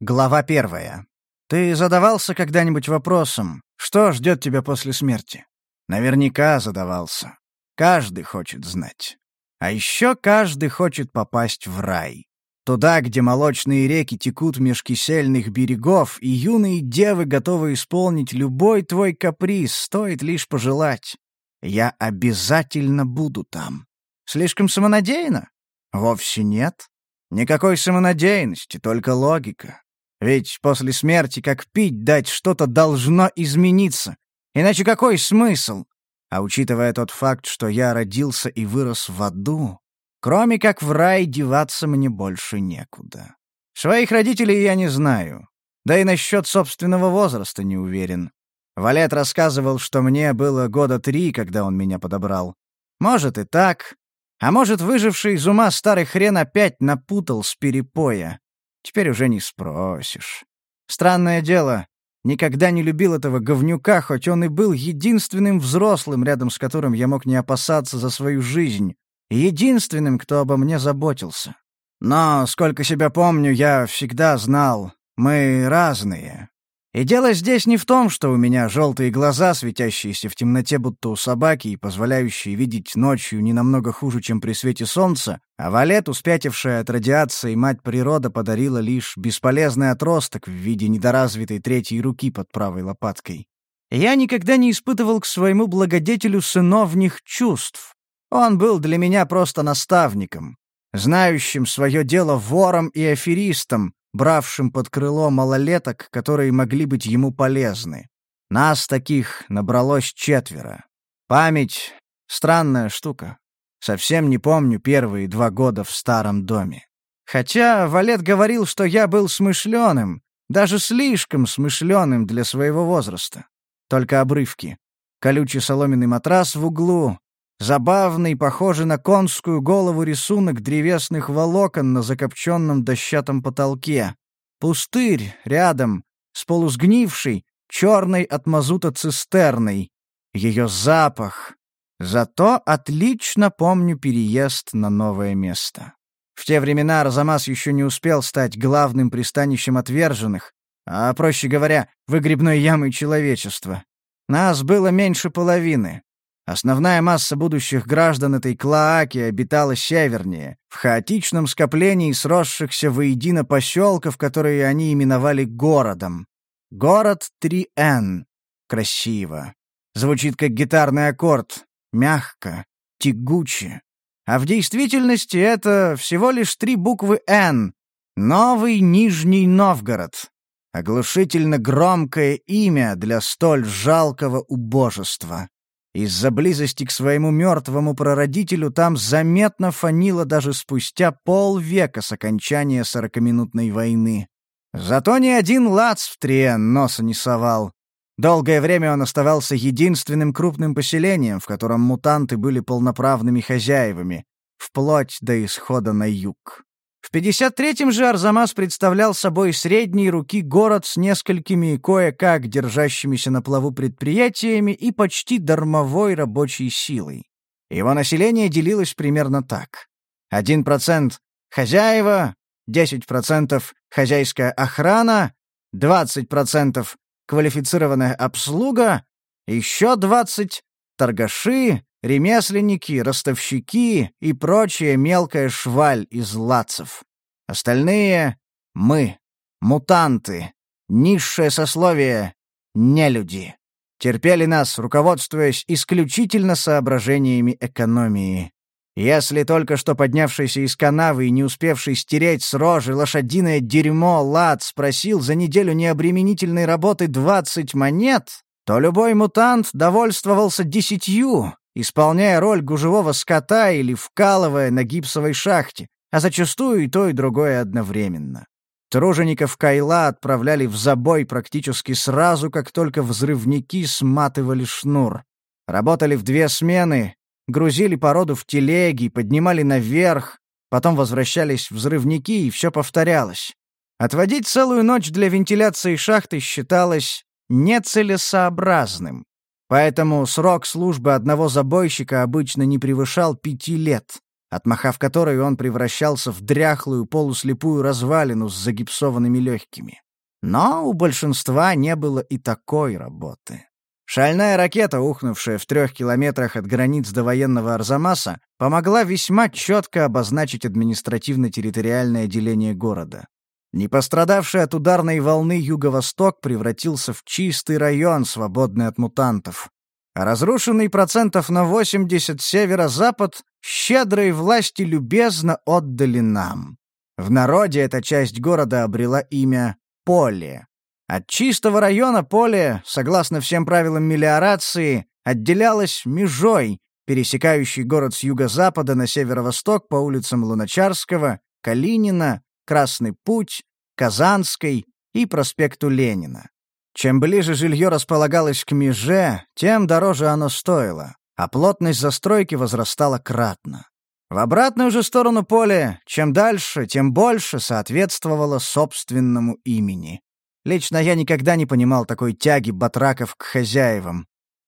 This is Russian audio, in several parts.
Глава первая. Ты задавался когда-нибудь вопросом, что ждет тебя после смерти? Наверняка задавался. Каждый хочет знать. А еще каждый хочет попасть в рай. Туда, где молочные реки текут меж кисельных берегов, и юные девы готовы исполнить любой твой каприз, стоит лишь пожелать. Я обязательно буду там. Слишком самонадеянно? Вовсе нет. Никакой самонадеянности, только логика. Ведь после смерти, как пить дать, что-то должно измениться. Иначе какой смысл? А учитывая тот факт, что я родился и вырос в аду, кроме как в рай деваться мне больше некуда. Своих родителей я не знаю. Да и насчет собственного возраста не уверен. Валет рассказывал, что мне было года три, когда он меня подобрал. Может и так. А может, выживший из ума старый хрен опять напутал с перепоя. Теперь уже не спросишь. Странное дело, никогда не любил этого говнюка, хоть он и был единственным взрослым, рядом с которым я мог не опасаться за свою жизнь, единственным, кто обо мне заботился. Но, сколько себя помню, я всегда знал, мы разные. И дело здесь не в том, что у меня желтые глаза, светящиеся в темноте, будто у собаки, и позволяющие видеть ночью не намного хуже, чем при свете солнца, а валет, успятившая от радиации мать природа, подарила лишь бесполезный отросток в виде недоразвитой третьей руки под правой лопаткой. Я никогда не испытывал к своему благодетелю сыновних чувств. Он был для меня просто наставником, знающим свое дело вором и аферистом, бравшим под крыло малолеток, которые могли быть ему полезны. Нас таких набралось четверо. Память — странная штука. Совсем не помню первые два года в старом доме. Хотя Валет говорил, что я был смышленым, даже слишком смышленым для своего возраста. Только обрывки. Колючий соломенный матрас в углу, Забавный, похожий на конскую голову рисунок древесных волокон на закопченном дощатом потолке. Пустырь рядом, с полусгнившей, черной от мазута цистерной. Ее запах. Зато отлично помню переезд на новое место. В те времена Арзамас еще не успел стать главным пристанищем отверженных, а, проще говоря, выгребной ямой человечества. Нас было меньше половины. Основная масса будущих граждан этой клоаки обитала севернее, в хаотичном скоплении сросшихся воедино поселков, которые они именовали городом. Город 3Н. Красиво. Звучит как гитарный аккорд. Мягко. Тягуче. А в действительности это всего лишь три буквы «Н». Новый Нижний Новгород. Оглушительно громкое имя для столь жалкого убожества. Из-за близости к своему мертвому прародителю там заметно фанило даже спустя полвека с окончания сорокаминутной войны. Зато ни один лац в Триен носа не совал. Долгое время он оставался единственным крупным поселением, в котором мутанты были полноправными хозяевами, вплоть до исхода на юг. В 53-м же Арзамас представлял собой средней руки город с несколькими кое-как держащимися на плаву предприятиями и почти дармовой рабочей силой. Его население делилось примерно так. 1% — хозяева, 10% — хозяйская охрана, 20% — квалифицированная обслуга, еще 20% — торгаши, ремесленники, ростовщики и прочая мелкая шваль из лацев. Остальные — мы, мутанты, низшее сословие, нелюди. Терпели нас, руководствуясь исключительно соображениями экономии. Если только что поднявшийся из канавы и не успевший стереть с рожи лошадиное дерьмо Лад спросил за неделю необременительной работы двадцать монет, то любой мутант довольствовался десятью, исполняя роль гужевого скота или вкалывая на гипсовой шахте, а зачастую и то, и другое одновременно. Тружеников Кайла отправляли в забой практически сразу, как только взрывники сматывали шнур. Работали в две смены, грузили породу в телеги, поднимали наверх, потом возвращались взрывники, и все повторялось. Отводить целую ночь для вентиляции шахты считалось нецелесообразным. Поэтому срок службы одного забойщика обычно не превышал пяти лет. отмахав которой он превращался в дряхлую полуслепую развалину с загипсованными легкими. Но у большинства не было и такой работы. Шальная ракета, ухнувшая в трех километрах от границ до военного Арзамаса, помогла весьма четко обозначить административно-территориальное деление города. Не пострадавший от ударной волны юго-восток превратился в чистый район, свободный от мутантов. А разрушенный процентов на 80 северо-запад щедрые власти любезно отдали нам. В народе эта часть города обрела имя Поле. От чистого района поле, согласно всем правилам мелиорации, отделялось межой, пересекающей город с юго-запада на северо-восток по улицам Луначарского, Калинина, Красный Путь, Казанской и проспекту Ленина. Чем ближе жилье располагалось к меже, тем дороже оно стоило, а плотность застройки возрастала кратно. В обратную же сторону поля, чем дальше, тем больше соответствовало собственному имени. Лично я никогда не понимал такой тяги батраков к хозяевам.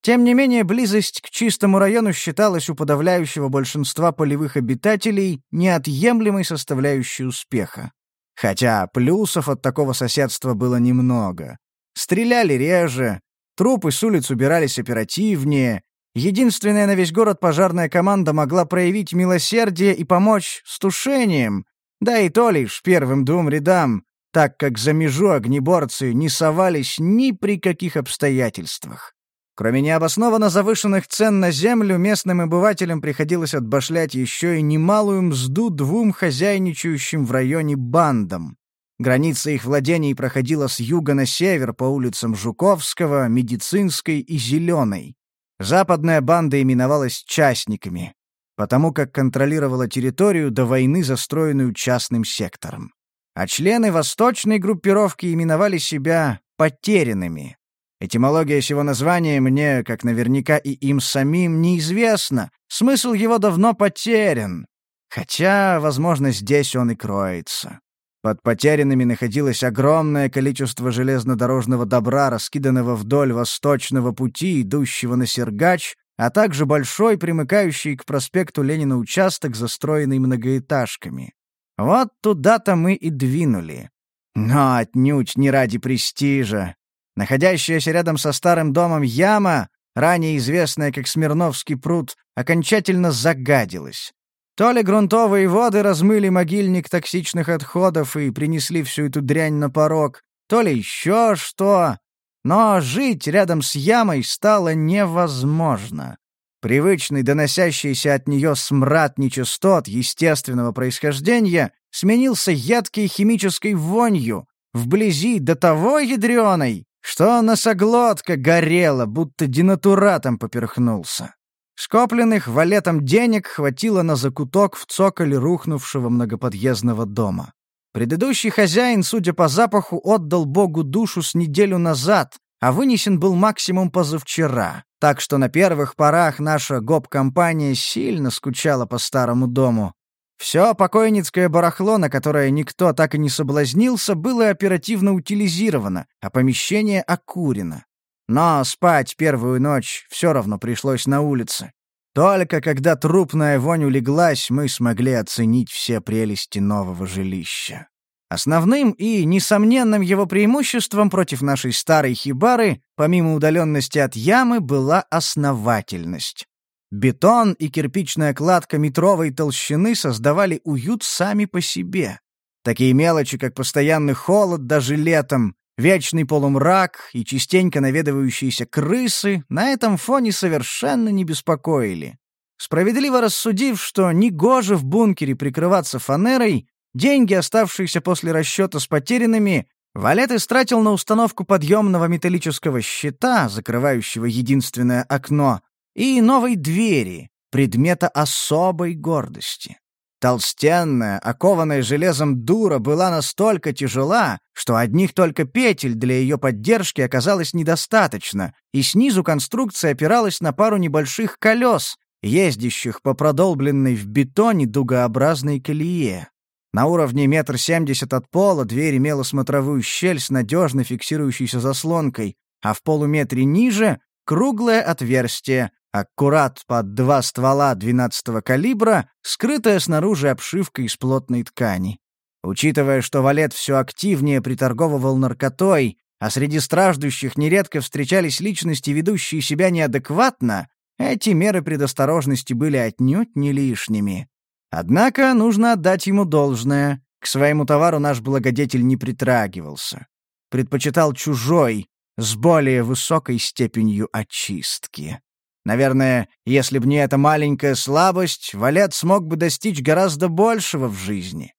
Тем не менее, близость к чистому району считалась у подавляющего большинства полевых обитателей неотъемлемой составляющей успеха. Хотя плюсов от такого соседства было немного. Стреляли реже, трупы с улиц убирались оперативнее, единственная на весь город пожарная команда могла проявить милосердие и помочь с тушением, да и то лишь первым двум рядам, так как за межу огнеборцы не совались ни при каких обстоятельствах. Кроме необоснованно завышенных цен на землю, местным обывателям приходилось отбашлять еще и немалую мзду двум хозяйничающим в районе бандам. Граница их владений проходила с юга на север по улицам Жуковского, Медицинской и Зеленой. Западная банда именовалась «частниками», потому как контролировала территорию до войны, застроенную частным сектором а члены восточной группировки именовали себя «потерянными». Этимология сего названия мне, как наверняка и им самим, неизвестна. Смысл его давно потерян. Хотя, возможно, здесь он и кроется. Под потерянными находилось огромное количество железнодорожного добра, раскиданного вдоль восточного пути, идущего на Сергач, а также большой, примыкающий к проспекту Ленина участок, застроенный многоэтажками. Вот туда-то мы и двинули. Но отнюдь не ради престижа. Находящаяся рядом со старым домом яма, ранее известная как Смирновский пруд, окончательно загадилась. То ли грунтовые воды размыли могильник токсичных отходов и принесли всю эту дрянь на порог, то ли еще что. Но жить рядом с ямой стало невозможно. Привычный доносящийся от нее смрад нечистот естественного происхождения сменился едкой химической вонью, вблизи до того ядреной, что носоглотка горела, будто денатуратом поперхнулся. Скопленных валетом денег хватило на закуток в цоколе рухнувшего многоподъездного дома. Предыдущий хозяин, судя по запаху, отдал Богу душу с неделю назад, а вынесен был максимум позавчера. Так что на первых порах наша гоп-компания сильно скучала по старому дому. Все покойницкое барахло, на которое никто так и не соблазнился, было оперативно утилизировано, а помещение окурено. Но спать первую ночь все равно пришлось на улице. Только когда трупная вонь улеглась, мы смогли оценить все прелести нового жилища. Основным и несомненным его преимуществом против нашей старой хибары, помимо удаленности от ямы, была основательность. Бетон и кирпичная кладка метровой толщины создавали уют сами по себе. Такие мелочи, как постоянный холод даже летом, вечный полумрак и частенько наведывающиеся крысы, на этом фоне совершенно не беспокоили. Справедливо рассудив, что негоже в бункере прикрываться фанерой, Деньги, оставшиеся после расчета с потерянными, Валет истратил на установку подъемного металлического щита, закрывающего единственное окно, и новой двери, предмета особой гордости. Толстенная, окованная железом дура была настолько тяжела, что одних только петель для ее поддержки оказалось недостаточно, и снизу конструкция опиралась на пару небольших колес, ездящих по продолбленной в бетоне дугообразной колее. На уровне метр семьдесят от пола дверь имела смотровую щель с надежно фиксирующейся заслонкой, а в полуметре ниже — круглое отверстие, Аккурат под два ствола 12-го калибра, скрытая снаружи обшивка из плотной ткани. Учитывая, что Валет все активнее приторговывал наркотой, а среди страждущих нередко встречались личности, ведущие себя неадекватно, эти меры предосторожности были отнюдь не лишними. Однако нужно отдать ему должное. К своему товару наш благодетель не притрагивался. Предпочитал чужой, с более высокой степенью очистки. Наверное, если б не эта маленькая слабость, Валет смог бы достичь гораздо большего в жизни.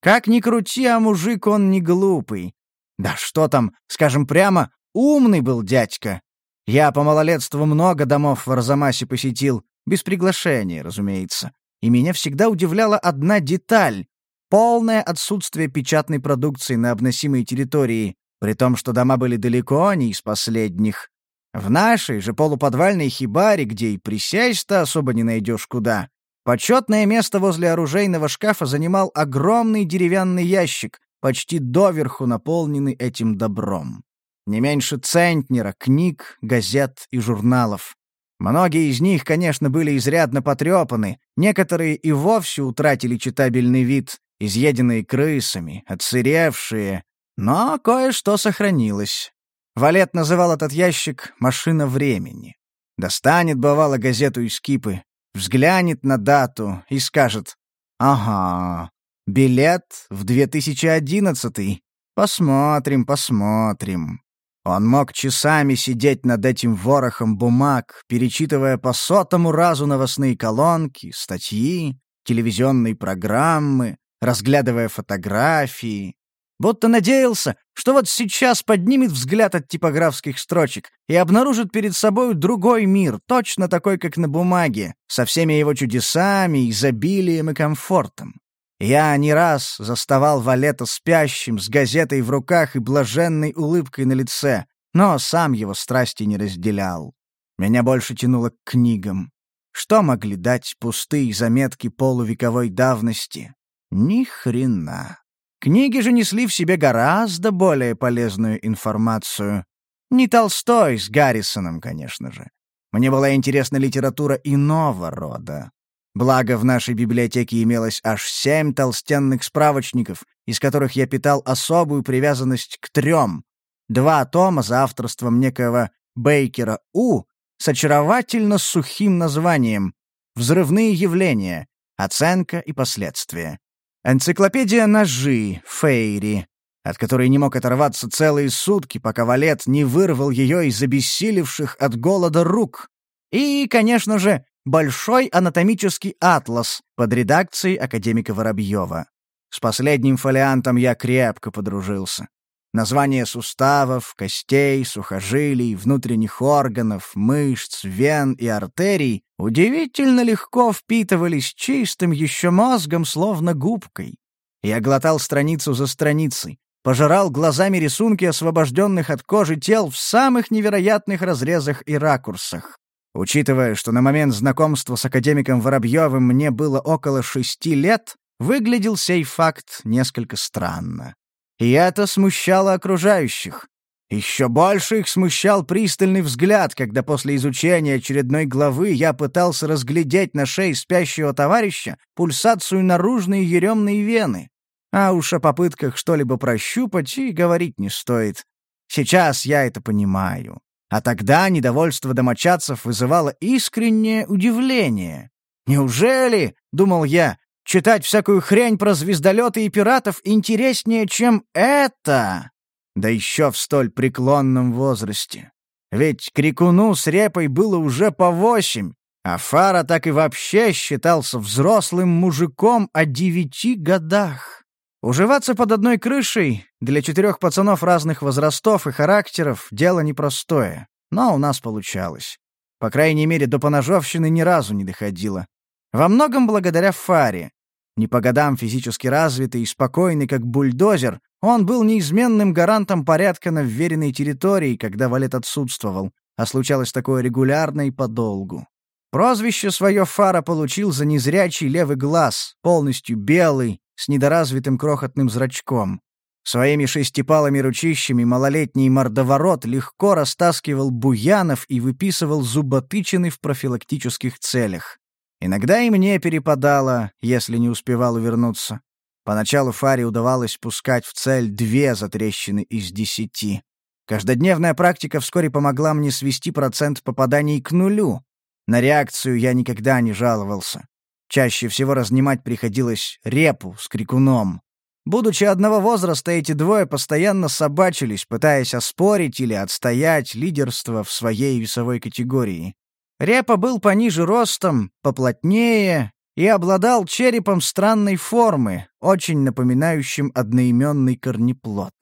Как ни крути, а мужик он не глупый. Да что там, скажем прямо, умный был дядька. Я по малолетству много домов в Арзамасе посетил, без приглашения, разумеется. И меня всегда удивляла одна деталь — полное отсутствие печатной продукции на обносимой территории, при том, что дома были далеко не из последних. В нашей же полуподвальной хибаре, где и присесть-то особо не найдешь куда, почетное место возле оружейного шкафа занимал огромный деревянный ящик, почти доверху наполненный этим добром. Не меньше центнера книг, газет и журналов. Многие из них, конечно, были изрядно потрепаны, некоторые и вовсе утратили читабельный вид, изъеденные крысами, отсыревшие, но кое-что сохранилось. Валет называл этот ящик «машина времени». Достанет, бывало, газету из кипы, взглянет на дату и скажет «Ага, билет в 2011 Посмотрим, посмотрим». Он мог часами сидеть над этим ворохом бумаг, перечитывая по сотому разу новостные колонки, статьи, телевизионные программы, разглядывая фотографии. Будто надеялся, что вот сейчас поднимет взгляд от типографских строчек и обнаружит перед собой другой мир, точно такой, как на бумаге, со всеми его чудесами, изобилием и комфортом. Я не раз заставал Валета спящим, с газетой в руках и блаженной улыбкой на лице, но сам его страсти не разделял. Меня больше тянуло к книгам. Что могли дать пустые заметки полувековой давности? Ни хрена. Книги же несли в себе гораздо более полезную информацию. Не Толстой с Гаррисоном, конечно же. Мне была интересна литература иного рода. Благо, в нашей библиотеке имелось аж семь толстенных справочников, из которых я питал особую привязанность к трем. Два тома за авторством некоего Бейкера У с очаровательно сухим названием «Взрывные явления. Оценка и последствия». Энциклопедия ножи Фейри, от которой не мог оторваться целые сутки, пока Валет не вырвал ее из обессилевших от голода рук. И, конечно же, Большой анатомический атлас под редакцией академика Воробьева. С последним фолиантом я крепко подружился. Названия суставов, костей, сухожилий, внутренних органов, мышц, вен и артерий удивительно легко впитывались чистым еще мозгом, словно губкой. Я глотал страницу за страницей, пожирал глазами рисунки освобожденных от кожи тел в самых невероятных разрезах и ракурсах. Учитывая, что на момент знакомства с академиком Воробьевым мне было около шести лет, выглядел сей факт несколько странно. И это смущало окружающих. Еще больше их смущал пристальный взгляд, когда после изучения очередной главы я пытался разглядеть на шее спящего товарища пульсацию наружной еремной вены. А уж о попытках что-либо прощупать и говорить не стоит. Сейчас я это понимаю. А тогда недовольство домочадцев вызывало искреннее удивление. «Неужели, — думал я, — читать всякую хрень про звездолеты и пиратов интереснее, чем это?» Да еще в столь преклонном возрасте. Ведь крикуну с репой было уже по восемь, а Фара так и вообще считался взрослым мужиком о девяти годах. Уживаться под одной крышей для четырех пацанов разных возрастов и характеров — дело непростое, но у нас получалось. По крайней мере, до поножовщины ни разу не доходило. Во многом благодаря Фаре. Не по годам физически развитый и спокойный, как бульдозер, он был неизменным гарантом порядка на вверенной территории, когда Валет отсутствовал, а случалось такое регулярно и подолгу. Прозвище свое Фара получил за незрячий левый глаз, полностью белый, с недоразвитым крохотным зрачком. Своими шестипалыми ручищами малолетний мордоворот легко растаскивал буянов и выписывал зуботычины в профилактических целях. Иногда и мне перепадало, если не успевал увернуться. Поначалу Фаре удавалось пускать в цель две затрещины из десяти. Каждодневная практика вскоре помогла мне свести процент попаданий к нулю. На реакцию я никогда не жаловался. Чаще всего разнимать приходилось репу с крикуном. Будучи одного возраста, эти двое постоянно собачились, пытаясь оспорить или отстоять лидерство в своей весовой категории. Репа был пониже ростом, поплотнее и обладал черепом странной формы, очень напоминающим одноименный корнеплод.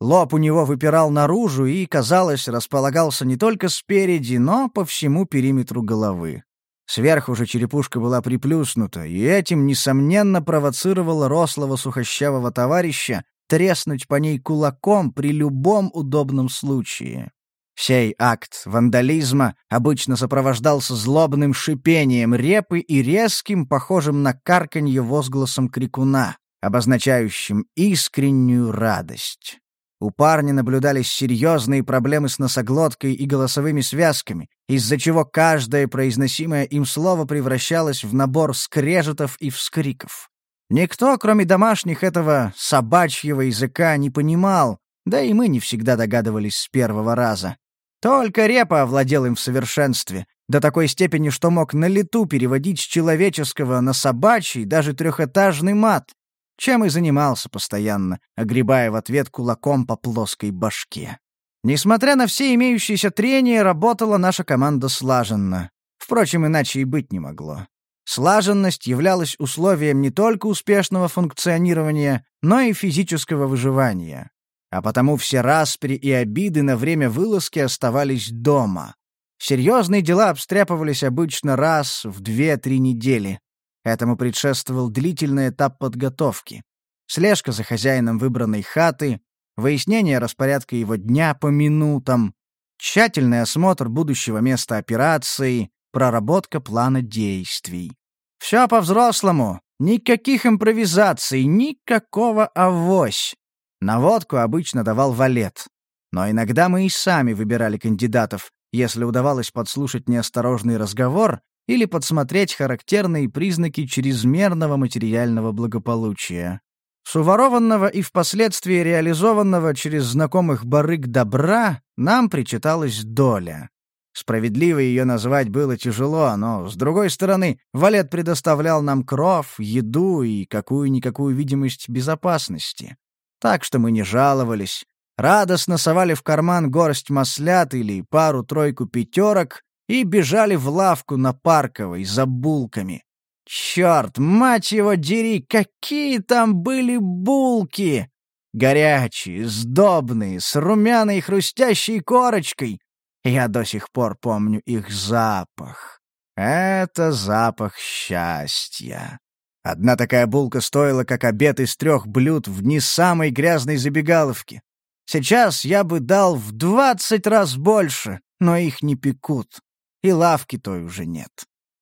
Лоб у него выпирал наружу и, казалось, располагался не только спереди, но по всему периметру головы. Сверху же черепушка была приплюснута, и этим, несомненно, провоцировала рослого сухощавого товарища треснуть по ней кулаком при любом удобном случае. Сей акт вандализма обычно сопровождался злобным шипением репы и резким, похожим на карканье возгласом крикуна, обозначающим искреннюю радость. У парня наблюдались серьезные проблемы с носоглоткой и голосовыми связками, из-за чего каждое произносимое им слово превращалось в набор скрежетов и вскриков. Никто, кроме домашних, этого собачьего языка не понимал, да и мы не всегда догадывались с первого раза. Только Репа овладел им в совершенстве, до такой степени, что мог на лету переводить с человеческого на собачий даже трехэтажный мат, чем и занимался постоянно, огребая в ответ кулаком по плоской башке. Несмотря на все имеющиеся трения, работала наша команда слаженно. Впрочем, иначе и быть не могло. Слаженность являлась условием не только успешного функционирования, но и физического выживания. А потому все распри и обиды на время вылазки оставались дома. Серьезные дела обстряпывались обычно раз в две-три недели. Этому предшествовал длительный этап подготовки. Слежка за хозяином выбранной хаты, выяснение распорядка его дня по минутам, тщательный осмотр будущего места операции, проработка плана действий. Все по-взрослому, никаких импровизаций, никакого авось. Наводку обычно давал валет. Но иногда мы и сами выбирали кандидатов, если удавалось подслушать неосторожный разговор или подсмотреть характерные признаки чрезмерного материального благополучия. Суворованного и впоследствии реализованного через знакомых барыг добра нам причиталась доля. Справедливо ее назвать было тяжело, но, с другой стороны, Валет предоставлял нам кров, еду и какую-никакую видимость безопасности. Так что мы не жаловались. Радостно совали в карман горсть маслят или пару-тройку пятерок и бежали в лавку на Парковой за булками. Черт, мать его дери, какие там были булки! Горячие, сдобные, с румяной хрустящей корочкой. Я до сих пор помню их запах. Это запах счастья. Одна такая булка стоила, как обед из трех блюд в не самой грязной забегаловке. Сейчас я бы дал в двадцать раз больше, но их не пекут. И лавки той уже нет.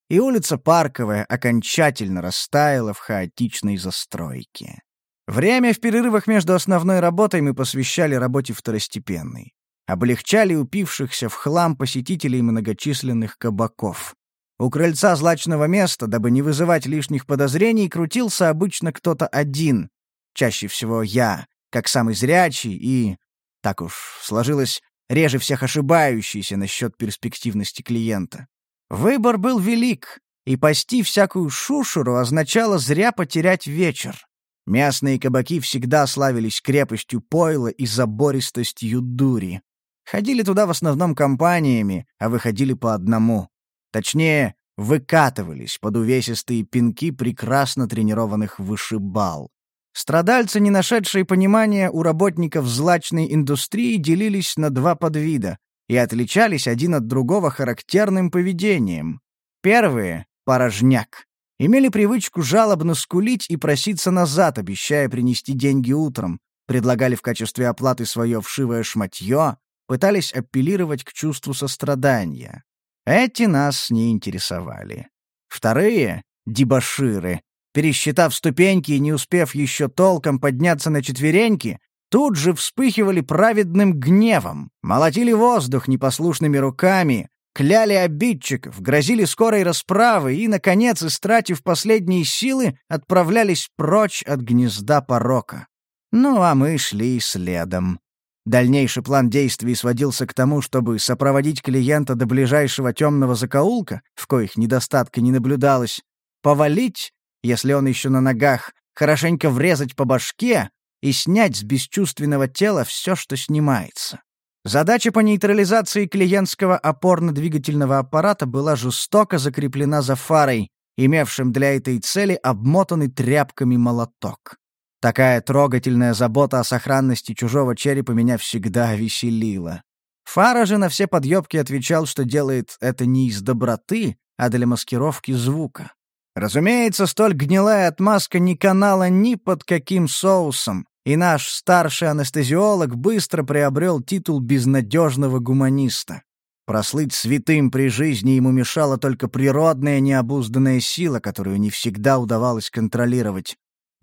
И улица Парковая окончательно растаяла в хаотичной застройке. Время в перерывах между основной работой мы посвящали работе второстепенной. Облегчали упившихся в хлам посетителей многочисленных кабаков. У крыльца злачного места, дабы не вызывать лишних подозрений, крутился обычно кто-то один, чаще всего я, как самый зрячий и, так уж сложилось, реже всех ошибающийся насчет перспективности клиента. Выбор был велик, и пасти всякую шушеру означало зря потерять вечер. Мясные кабаки всегда славились крепостью пойла и забористостью дури. Ходили туда в основном компаниями, а выходили по одному. Точнее, выкатывались под увесистые пинки прекрасно тренированных вышибал. Страдальцы, не нашедшие понимания у работников злачной индустрии, делились на два подвида и отличались один от другого характерным поведением. Первые — порожняк. Имели привычку жалобно скулить и проситься назад, обещая принести деньги утром, предлагали в качестве оплаты свое вшивое шматье, пытались апеллировать к чувству сострадания. Эти нас не интересовали. Вторые — дебоширы. Пересчитав ступеньки и не успев еще толком подняться на четвереньки, тут же вспыхивали праведным гневом, молотили воздух непослушными руками, кляли обидчиков, грозили скорой расправы и, наконец, истратив последние силы, отправлялись прочь от гнезда порока. Ну, а мы шли следом. Дальнейший план действий сводился к тому, чтобы сопроводить клиента до ближайшего темного закоулка, в коих недостатка не наблюдалось, повалить, если он еще на ногах, хорошенько врезать по башке и снять с бесчувственного тела все, что снимается. Задача по нейтрализации клиентского опорно-двигательного аппарата была жестоко закреплена за фарой, имевшим для этой цели обмотанный тряпками молоток. Такая трогательная забота о сохранности чужого черепа меня всегда веселила. Фара же на все подъебки отвечал, что делает это не из доброты, а для маскировки звука. Разумеется, столь гнилая отмазка не канала ни под каким соусом, и наш старший анестезиолог быстро приобрел титул безнадежного гуманиста. Прослыть святым при жизни ему мешала только природная необузданная сила, которую не всегда удавалось контролировать.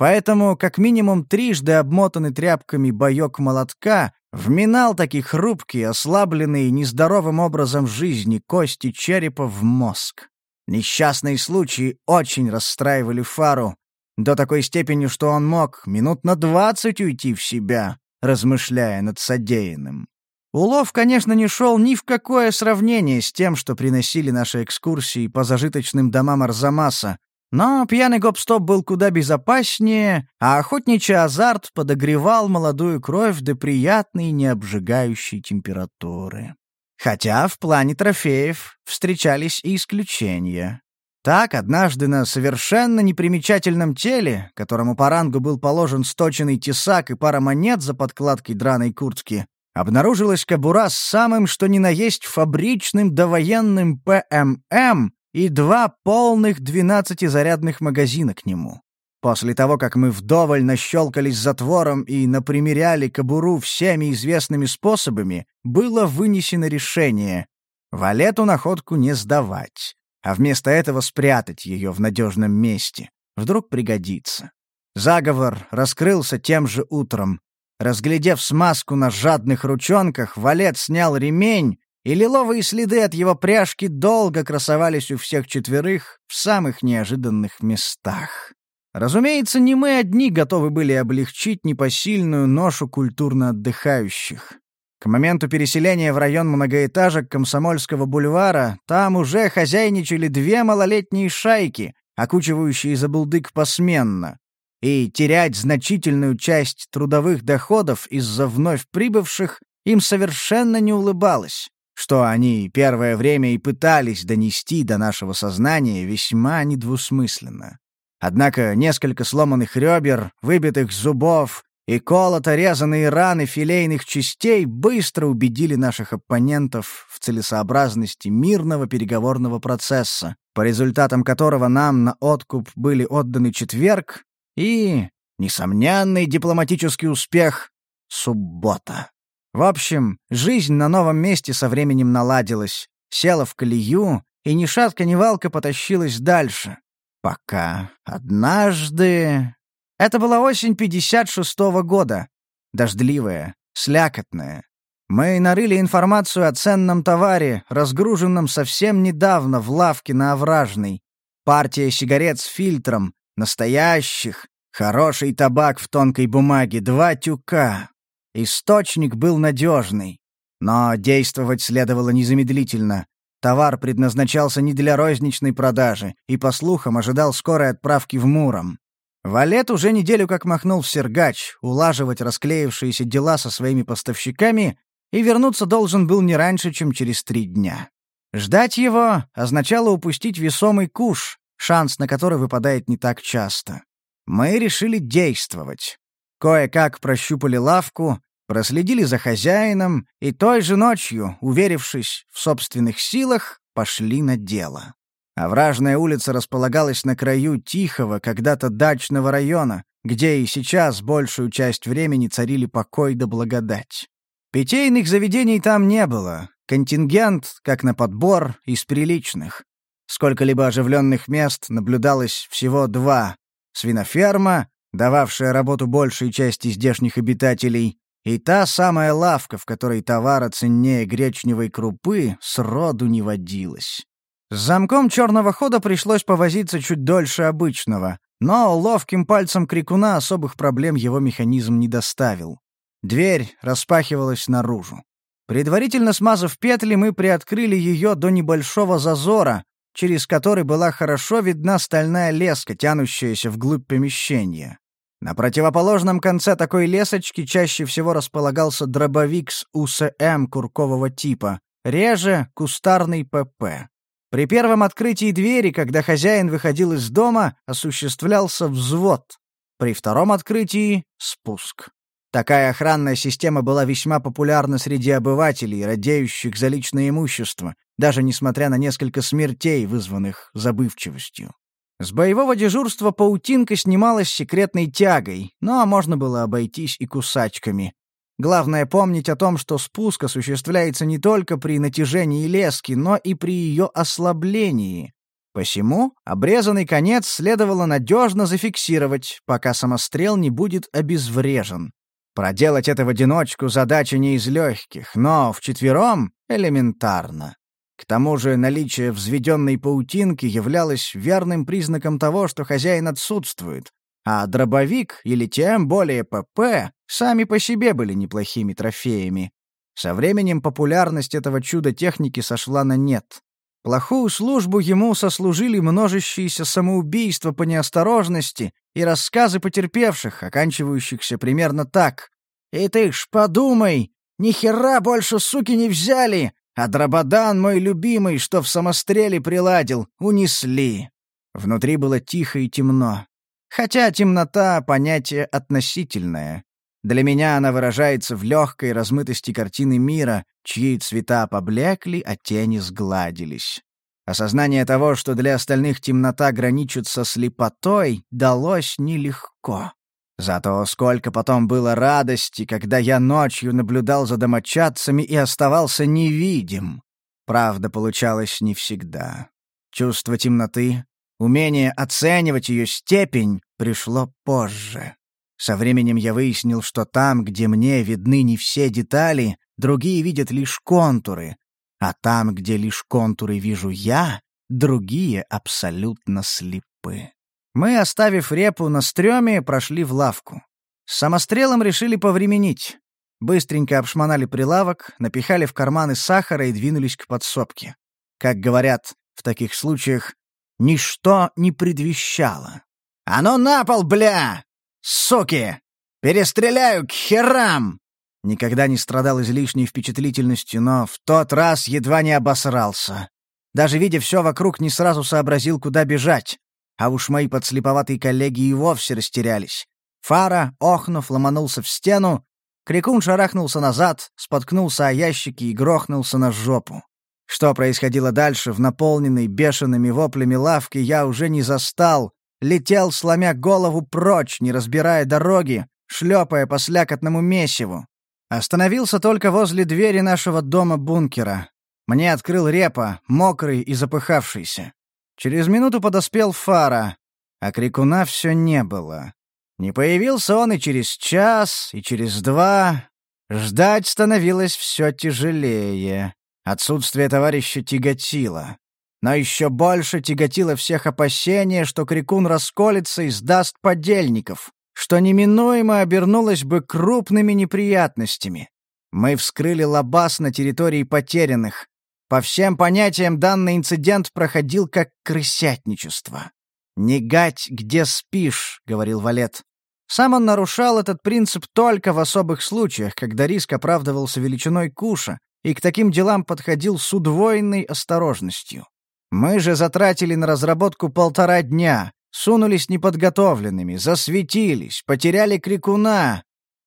Поэтому, как минимум трижды обмотанный тряпками боек молотка вминал такие хрупкие, ослабленные нездоровым образом жизни кости черепа в мозг. Несчастные случаи очень расстраивали Фару, до такой степени, что он мог минут на двадцать уйти в себя, размышляя над содеянным. Улов, конечно, не шел ни в какое сравнение с тем, что приносили наши экскурсии по зажиточным домам Арзамаса, но пьяный гоп-стоп был куда безопаснее, а охотничий азарт подогревал молодую кровь до приятной необжигающей температуры. Хотя в плане трофеев встречались и исключения. Так, однажды на совершенно непримечательном теле, которому по рангу был положен сточенный тесак и пара монет за подкладкой драной куртки, обнаружилась кобура с самым что ни на есть фабричным довоенным ПММ и два полных двенадцатизарядных магазина к нему. После того, как мы вдоволь нащелкались затвором и напримеряли кобуру всеми известными способами, было вынесено решение — валету находку не сдавать а вместо этого спрятать ее в надежном месте. Вдруг пригодится. Заговор раскрылся тем же утром. Разглядев смазку на жадных ручонках, валет снял ремень, и лиловые следы от его пряжки долго красовались у всех четверых в самых неожиданных местах. Разумеется, не мы одни готовы были облегчить непосильную ношу культурно отдыхающих. К моменту переселения в район многоэтажек Комсомольского бульвара там уже хозяйничали две малолетние шайки, окучивающие забулдык посменно. И терять значительную часть трудовых доходов из-за вновь прибывших им совершенно не улыбалось, что они первое время и пытались донести до нашего сознания весьма недвусмысленно. Однако несколько сломанных ребер, выбитых зубов и колото-резанные раны филейных частей быстро убедили наших оппонентов в целесообразности мирного переговорного процесса, по результатам которого нам на откуп были отданы четверг и, несомненный дипломатический успех, суббота. В общем, жизнь на новом месте со временем наладилась, села в колею, и ни шатка, ни валка потащилась дальше. Пока однажды... Это была осень 56-го года. Дождливая, слякотная. Мы нарыли информацию о ценном товаре, разгруженном совсем недавно в лавке на Овражной. Партия сигарет с фильтром, настоящих, хороший табак в тонкой бумаге, два тюка. Источник был надежный. Но действовать следовало незамедлительно. Товар предназначался не для розничной продажи и, по слухам, ожидал скорой отправки в Муром. Валет уже неделю как махнул в Сергач, улаживать расклеившиеся дела со своими поставщиками, и вернуться должен был не раньше, чем через три дня. Ждать его означало упустить весомый куш, шанс на который выпадает не так часто. Мы решили действовать. Кое-как прощупали лавку, проследили за хозяином и той же ночью, уверившись в собственных силах, пошли на дело. Овражная улица располагалась на краю тихого, когда-то дачного района, где и сейчас большую часть времени царили покой да благодать. Питейных заведений там не было, контингент, как на подбор, из приличных. Сколько-либо оживленных мест наблюдалось всего два — свиноферма, дававшая работу большей части здешних обитателей, И та самая лавка, в которой товара ценнее гречневой крупы, сроду не водилась. С замком черного хода пришлось повозиться чуть дольше обычного, но ловким пальцем крикуна особых проблем его механизм не доставил. Дверь распахивалась наружу. Предварительно смазав петли, мы приоткрыли ее до небольшого зазора, через который была хорошо видна стальная леска, тянущаяся вглубь помещения. На противоположном конце такой лесочки чаще всего располагался дробовик с УСМ куркового типа, реже — кустарный ПП. При первом открытии двери, когда хозяин выходил из дома, осуществлялся взвод. При втором открытии — спуск. Такая охранная система была весьма популярна среди обывателей, радеющих за личное имущество, даже несмотря на несколько смертей, вызванных забывчивостью. С боевого дежурства паутинка снималась секретной тягой, но можно было обойтись и кусачками. Главное помнить о том, что спуск осуществляется не только при натяжении лески, но и при ее ослаблении. Посему обрезанный конец следовало надежно зафиксировать, пока самострел не будет обезврежен. Проделать это в одиночку задача не из легких, но вчетвером — элементарно. К тому же наличие взведенной паутинки являлось верным признаком того, что хозяин отсутствует, а дробовик или тем более ПП сами по себе были неплохими трофеями. Со временем популярность этого чуда техники сошла на нет. Плохую службу ему сослужили множащиеся самоубийства по неосторожности и рассказы потерпевших, оканчивающихся примерно так. «И ты ж подумай, ни хера больше суки не взяли, а дрободан мой любимый, что в самостреле приладил, унесли». Внутри было тихо и темно. Хотя темнота — понятие относительное. Для меня она выражается в легкой размытости картины мира, чьи цвета поблекли, а тени сгладились. Осознание того, что для остальных темнота граничит со слепотой, далось нелегко. Зато сколько потом было радости, когда я ночью наблюдал за домочадцами и оставался невидим. Правда, получалось не всегда. Чувство темноты, умение оценивать ее степень пришло позже. Со временем я выяснил, что там, где мне видны не все детали, другие видят лишь контуры, а там, где лишь контуры вижу я, другие абсолютно слепы. Мы, оставив репу на стреме, прошли в лавку. С самострелом решили повременить. Быстренько обшмонали прилавок, напихали в карманы сахара и двинулись к подсобке. Как говорят в таких случаях, ничто не предвещало. «А ну на пол, бля!» Суки! Перестреляю к херам!» Никогда не страдал излишней впечатлительностью, но в тот раз едва не обосрался. Даже видя все вокруг, не сразу сообразил, куда бежать. А уж мои подслеповатые коллеги и вовсе растерялись. Фара, охнув, ломанулся в стену, Крикун шарахнулся назад, споткнулся о ящики и грохнулся на жопу. Что происходило дальше в наполненной бешеными воплями лавке, я уже не застал, летел, сломя голову прочь, не разбирая дороги, шлепая по слякотному месиву. Остановился только возле двери нашего дома-бункера. Мне открыл репа, мокрый и запыхавшийся. Через минуту подоспел Фара, а крикуна все не было. Не появился он и через час, и через два. Ждать становилось все тяжелее. Отсутствие товарища тяготило. Но еще больше тяготило всех опасения, что Крикун расколется и сдаст подельников, что неминуемо обернулось бы крупными неприятностями. Мы вскрыли лабаз на территории потерянных. По всем понятиям данный инцидент проходил как крысятничество. «Не гать, где спишь», — говорил Валет. Сам он нарушал этот принцип только в особых случаях, когда риск оправдывался величиной куша, и к таким делам подходил с удвоенной осторожностью. Мы же затратили на разработку полтора дня, сунулись неподготовленными, засветились, потеряли крикуна.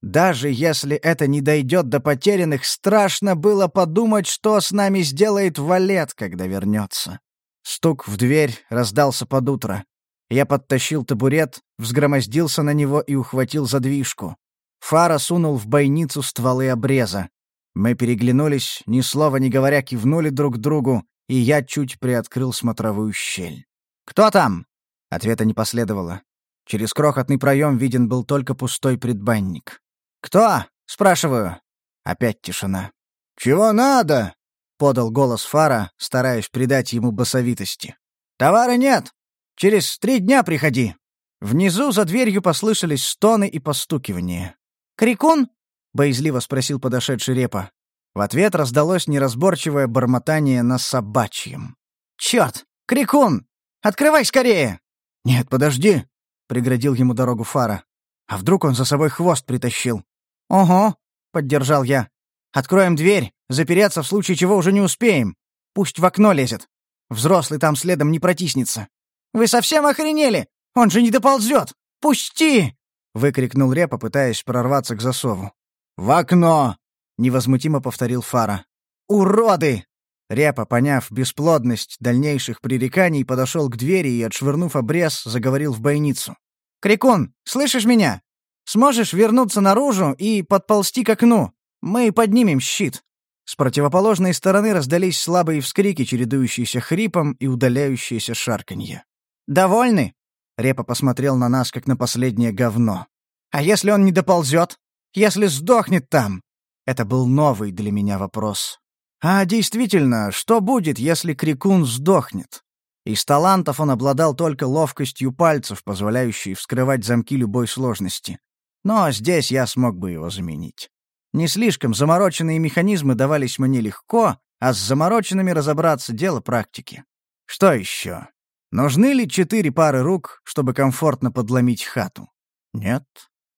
Даже если это не дойдет до потерянных, страшно было подумать, что с нами сделает Валет, когда вернется. Стук в дверь раздался под утро. Я подтащил табурет, взгромоздился на него и ухватил задвижку. Фара сунул в бойницу стволы обреза. Мы переглянулись, ни слова не говоря, кивнули друг другу, и я чуть приоткрыл смотровую щель. «Кто там?» Ответа не последовало. Через крохотный проем виден был только пустой предбанник. «Кто?» Спрашиваю. Опять тишина. «Чего надо?» — подал голос Фара, стараясь придать ему басовитости. «Товара нет. Через три дня приходи». Внизу за дверью послышались стоны и постукивания. «Крикун?» — боязливо спросил подошедший репа. В ответ раздалось неразборчивое бормотание на собачьем. «Черт! Крикун! Открывай скорее!» «Нет, подожди!» — преградил ему дорогу Фара. «А вдруг он за собой хвост притащил?» «Ого!» — поддержал я. «Откроем дверь, запереться в случае чего уже не успеем. Пусть в окно лезет. Взрослый там следом не протиснется». «Вы совсем охренели? Он же не доползет! Пусти!» — выкрикнул Репа, пытаясь прорваться к засову. «В окно!» — невозмутимо повторил Фара. «Уроды!» Репа, поняв бесплодность дальнейших пререканий, подошел к двери и, отшвырнув обрез, заговорил в бойницу. «Крикун, слышишь меня? Сможешь вернуться наружу и подползти к окну? Мы поднимем щит». С противоположной стороны раздались слабые вскрики, чередующиеся хрипом и удаляющиеся шарканье. «Довольны?» Репа посмотрел на нас, как на последнее говно. «А если он не доползет? Если сдохнет там?» Это был новый для меня вопрос. А действительно, что будет, если Крикун сдохнет? Из талантов он обладал только ловкостью пальцев, позволяющей вскрывать замки любой сложности. Но здесь я смог бы его заменить. Не слишком замороченные механизмы давались мне легко, а с замороченными разобраться — дело практики. Что еще? Нужны ли четыре пары рук, чтобы комфортно подломить хату? Нет.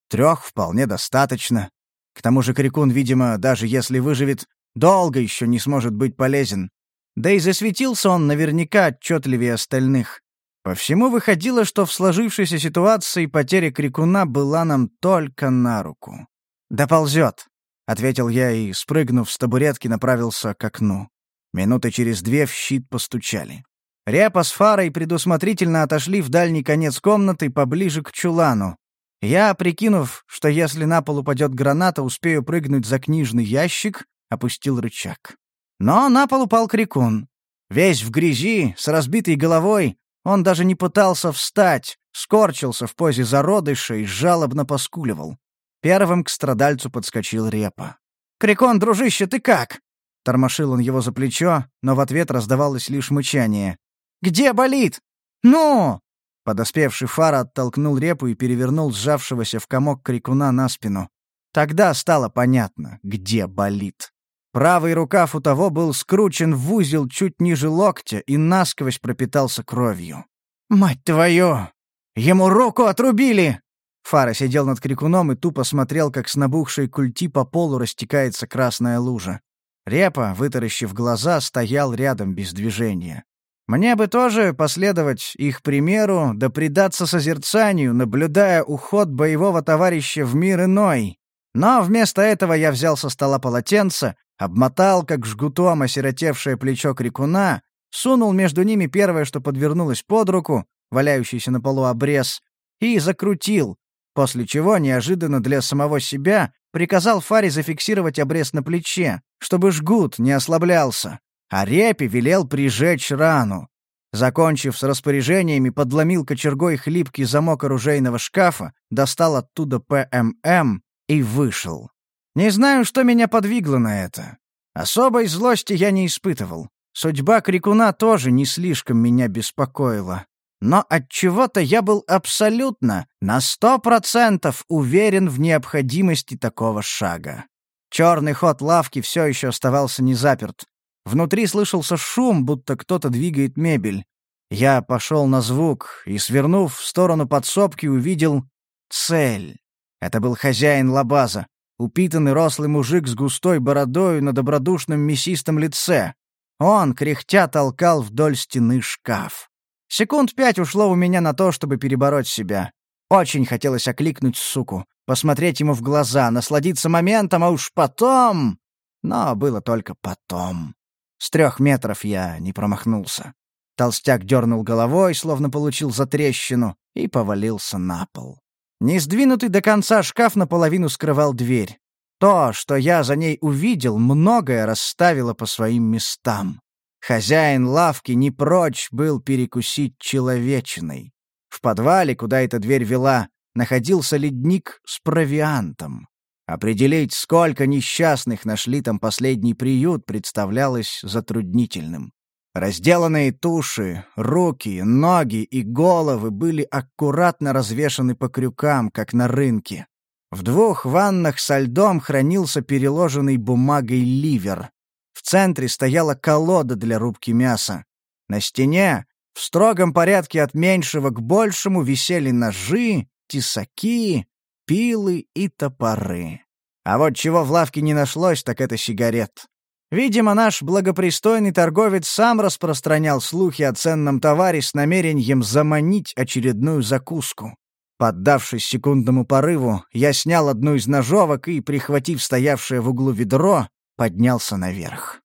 Трех вполне достаточно. К тому же Крикун, видимо, даже если выживет, долго еще не сможет быть полезен. Да и засветился он наверняка отчетливее остальных. По всему выходило, что в сложившейся ситуации потеря Крикуна была нам только на руку. «Доползет», — ответил я и, спрыгнув с табуретки, направился к окну. Минуты через две в щит постучали. Репа с Фарой предусмотрительно отошли в дальний конец комнаты поближе к чулану, я, прикинув, что если на пол упадет граната, успею прыгнуть за книжный ящик, опустил рычаг. Но на пол упал крикун. Весь в грязи, с разбитой головой, он даже не пытался встать, скорчился в позе зародыша и жалобно поскуливал. Первым к страдальцу подскочил Репа. «Крикон, дружище, ты как?» Тормошил он его за плечо, но в ответ раздавалось лишь мычание. «Где болит?» «Ну!» Подоспевший Фара оттолкнул репу и перевернул сжавшегося в комок крикуна на спину. Тогда стало понятно, где болит. Правый рукав у того был скручен в узел чуть ниже локтя и насквозь пропитался кровью. «Мать твою! Ему руку отрубили!» Фара сидел над крикуном и тупо смотрел, как с набухшей культи по полу растекается красная лужа. Репа, вытаращив глаза, стоял рядом без движения. Мне бы тоже последовать их примеру, да предаться созерцанию, наблюдая уход боевого товарища в мир иной. Но вместо этого я взял со стола полотенце, обмотал, как жгутом, осиротевшее плечо крикуна, сунул между ними первое, что подвернулось под руку, валяющийся на полу обрез, и закрутил, после чего, неожиданно для самого себя, приказал Фаре зафиксировать обрез на плече, чтобы жгут не ослаблялся а Репе велел прижечь рану. Закончив с распоряжениями, подломил кочергой хлипкий замок оружейного шкафа, достал оттуда ПММ и вышел. Не знаю, что меня подвигло на это. Особой злости я не испытывал. Судьба крикуна тоже не слишком меня беспокоила. Но от чего-то я был абсолютно, на сто процентов уверен в необходимости такого шага. Черный ход лавки все еще оставался не заперт. Внутри слышался шум, будто кто-то двигает мебель. Я пошел на звук и, свернув в сторону подсобки, увидел цель. Это был хозяин лабаза, упитанный рослый мужик с густой бородой на добродушном мясистом лице. Он, кряхтя, толкал вдоль стены шкаф. Секунд пять ушло у меня на то, чтобы перебороть себя. Очень хотелось окликнуть суку, посмотреть ему в глаза, насладиться моментом, а уж потом... Но было только потом. С трех метров я не промахнулся. Толстяк дернул головой, словно получил затрещину, и повалился на пол. Не сдвинутый до конца шкаф наполовину скрывал дверь. То, что я за ней увидел, многое расставило по своим местам. Хозяин лавки не прочь был перекусить человечиной. В подвале, куда эта дверь вела, находился ледник с провиантом. Определить, сколько несчастных нашли там последний приют, представлялось затруднительным. Разделанные туши, руки, ноги и головы были аккуратно развешаны по крюкам, как на рынке. В двух ваннах со льдом хранился переложенный бумагой ливер. В центре стояла колода для рубки мяса. На стене, в строгом порядке от меньшего к большему, висели ножи, тесаки, пилы и топоры. А вот чего в лавке не нашлось, так это сигарет. Видимо, наш благопристойный торговец сам распространял слухи о ценном товаре с намерением заманить очередную закуску. Поддавшись секундному порыву, я снял одну из ножовок и, прихватив стоявшее в углу ведро, поднялся наверх.